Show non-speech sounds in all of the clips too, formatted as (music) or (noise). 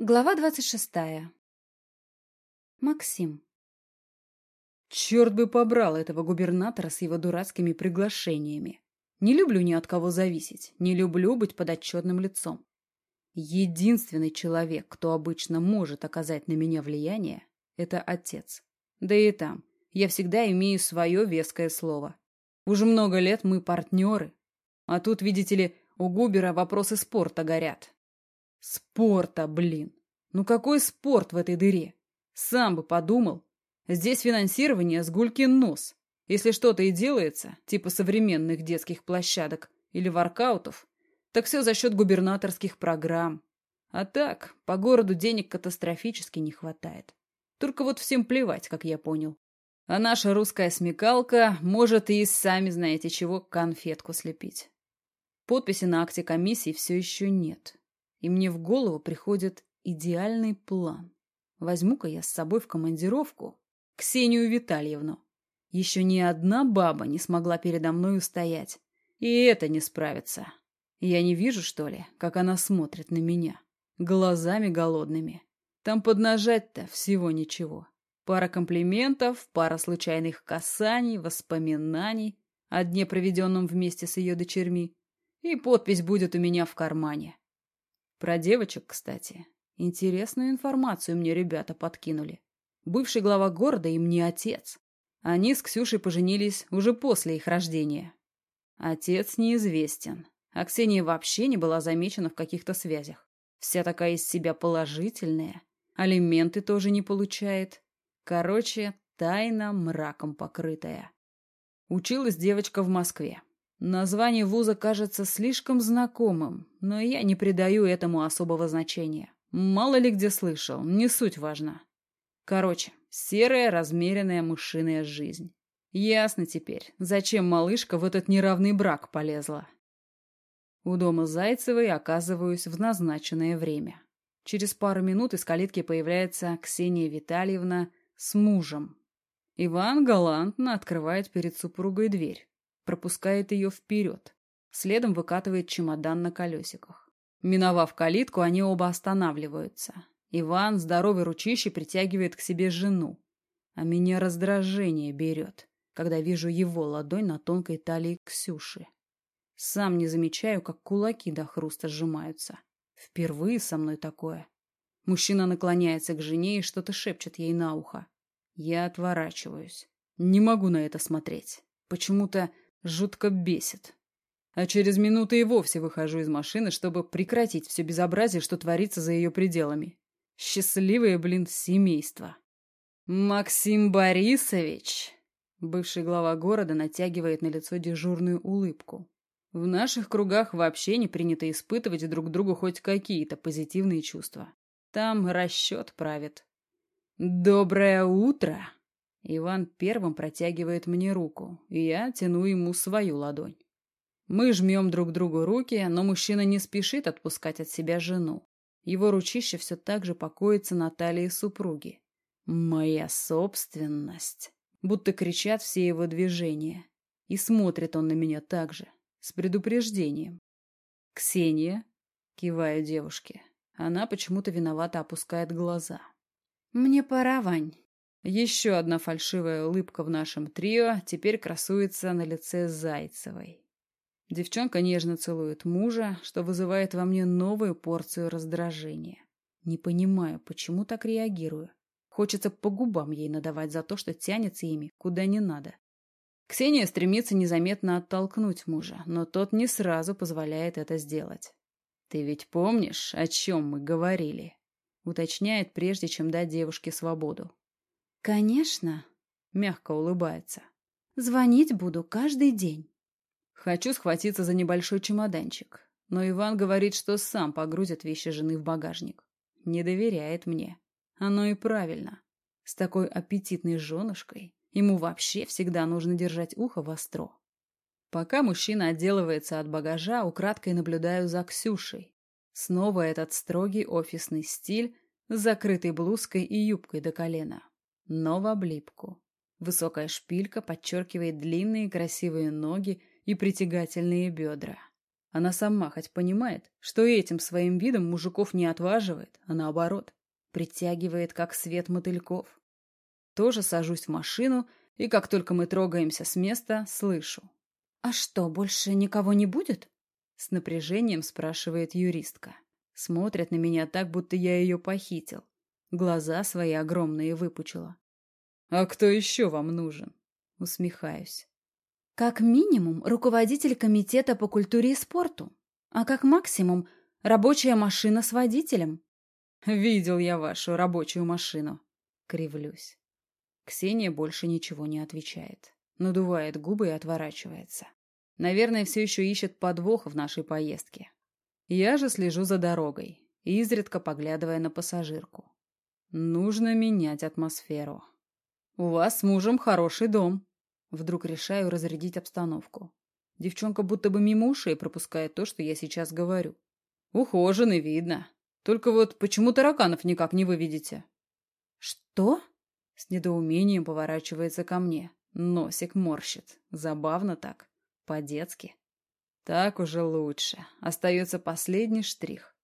Глава двадцать шестая. Максим. Черт бы побрал этого губернатора с его дурацкими приглашениями. Не люблю ни от кого зависеть, не люблю быть подотчетным лицом. Единственный человек, кто обычно может оказать на меня влияние, это отец. Да и там, я всегда имею свое веское слово. Уже много лет мы партнеры. А тут, видите ли, у Губера вопросы спорта горят. Спорта, блин. Ну какой спорт в этой дыре? Сам бы подумал. Здесь финансирование с гулькин нос. Если что-то и делается, типа современных детских площадок или воркаутов, так все за счет губернаторских программ. А так, по городу денег катастрофически не хватает. Только вот всем плевать, как я понял. А наша русская смекалка может и сами знаете чего конфетку слепить. Подписи на акте комиссии все еще нет и мне в голову приходит идеальный план. Возьму-ка я с собой в командировку Ксению Витальевну. Еще ни одна баба не смогла передо мной устоять. И это не справится. Я не вижу, что ли, как она смотрит на меня. Глазами голодными. Там поднажать-то всего ничего. Пара комплиментов, пара случайных касаний, воспоминаний о дне, проведенном вместе с ее дочерьми. И подпись будет у меня в кармане. Про девочек, кстати. Интересную информацию мне ребята подкинули. Бывший глава города им не отец. Они с Ксюшей поженились уже после их рождения. Отец неизвестен, а Ксения вообще не была замечена в каких-то связях. Вся такая из себя положительная. Алименты тоже не получает. Короче, тайна мраком покрытая. Училась девочка в Москве. Название вуза кажется слишком знакомым, но я не придаю этому особого значения. Мало ли где слышал, не суть важна. Короче, серая размеренная мышиная жизнь. Ясно теперь, зачем малышка в этот неравный брак полезла. У дома Зайцевой оказываюсь в назначенное время. Через пару минут из калитки появляется Ксения Витальевна с мужем. Иван галантно открывает перед супругой дверь пропускает ее вперед. Следом выкатывает чемодан на колесиках. Миновав калитку, они оба останавливаются. Иван здоровой ручище притягивает к себе жену. А меня раздражение берет, когда вижу его ладонь на тонкой талии Ксюши. Сам не замечаю, как кулаки до хруста сжимаются. Впервые со мной такое. Мужчина наклоняется к жене и что-то шепчет ей на ухо. Я отворачиваюсь. Не могу на это смотреть. Почему-то Жутко бесит. А через минуту и вовсе выхожу из машины, чтобы прекратить все безобразие, что творится за ее пределами. Счастливое, блин, семейство. Максим Борисович, бывший глава города, натягивает на лицо дежурную улыбку. В наших кругах вообще не принято испытывать друг другу хоть какие-то позитивные чувства. Там расчет правит. «Доброе утро!» Иван первым протягивает мне руку, и я тяну ему свою ладонь. Мы жмем друг другу руки, но мужчина не спешит отпускать от себя жену. Его ручище все так же покоится на талии супруги. «Моя собственность!» Будто кричат все его движения. И смотрит он на меня так же, с предупреждением. «Ксения?» — киваю девушке. Она почему-то виновато опускает глаза. «Мне пора, Вань. Еще одна фальшивая улыбка в нашем трио теперь красуется на лице Зайцевой. Девчонка нежно целует мужа, что вызывает во мне новую порцию раздражения. Не понимаю, почему так реагирую. Хочется по губам ей надавать за то, что тянется ими куда не надо. Ксения стремится незаметно оттолкнуть мужа, но тот не сразу позволяет это сделать. «Ты ведь помнишь, о чем мы говорили?» уточняет, прежде чем дать девушке свободу. «Конечно», — мягко улыбается. «Звонить буду каждый день». Хочу схватиться за небольшой чемоданчик, но Иван говорит, что сам погрузит вещи жены в багажник. Не доверяет мне. Оно и правильно. С такой аппетитной женушкой ему вообще всегда нужно держать ухо востро. Пока мужчина отделывается от багажа, украдкой наблюдаю за Ксюшей. Снова этот строгий офисный стиль с закрытой блузкой и юбкой до колена но в облипку. Высокая шпилька подчеркивает длинные красивые ноги и притягательные бедра. Она сама хоть понимает, что этим своим видом мужиков не отваживает, а наоборот, притягивает как свет мотыльков. Тоже сажусь в машину, и как только мы трогаемся с места, слышу. «А что, больше никого не будет?» С напряжением спрашивает юристка. Смотрит на меня так, будто я ее похитил. Глаза свои огромные выпучила. «А кто еще вам нужен?» Усмехаюсь. «Как минимум, руководитель комитета по культуре и спорту. А как максимум, рабочая машина с водителем». «Видел я вашу рабочую машину». Кривлюсь. Ксения больше ничего не отвечает. Надувает губы и отворачивается. Наверное, все еще ищет подвох в нашей поездке. Я же слежу за дорогой, изредка поглядывая на пассажирку. Нужно менять атмосферу. У вас с мужем хороший дом. Вдруг решаю разрядить обстановку. Девчонка будто бы мимо ушей пропускает то, что я сейчас говорю. Ухоженный, видно. Только вот почему тараканов никак не выведете? Что? С недоумением поворачивается ко мне. Носик морщит. Забавно так. По-детски. Так уже лучше. Остается последний штрих.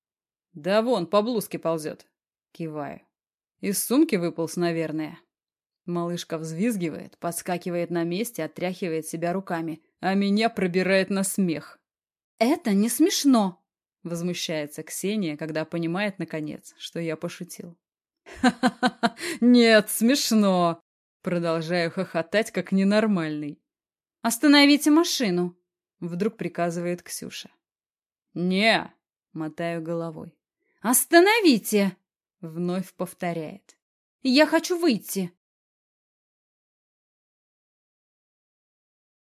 Да вон, по блузке ползет. Киваю. Из сумки выполз, наверное. Малышка взвизгивает, подскакивает на месте, отряхивает себя руками, а меня пробирает на смех. «Это не смешно!» — возмущается Ксения, когда понимает, наконец, что я пошутил. «Ха-ха-ха! (laughs) Нет, смешно!» Продолжаю хохотать, как ненормальный. «Остановите машину!» — вдруг приказывает Ксюша. «Не!» — мотаю головой. «Остановите!» Вновь повторяет. «Я хочу выйти!»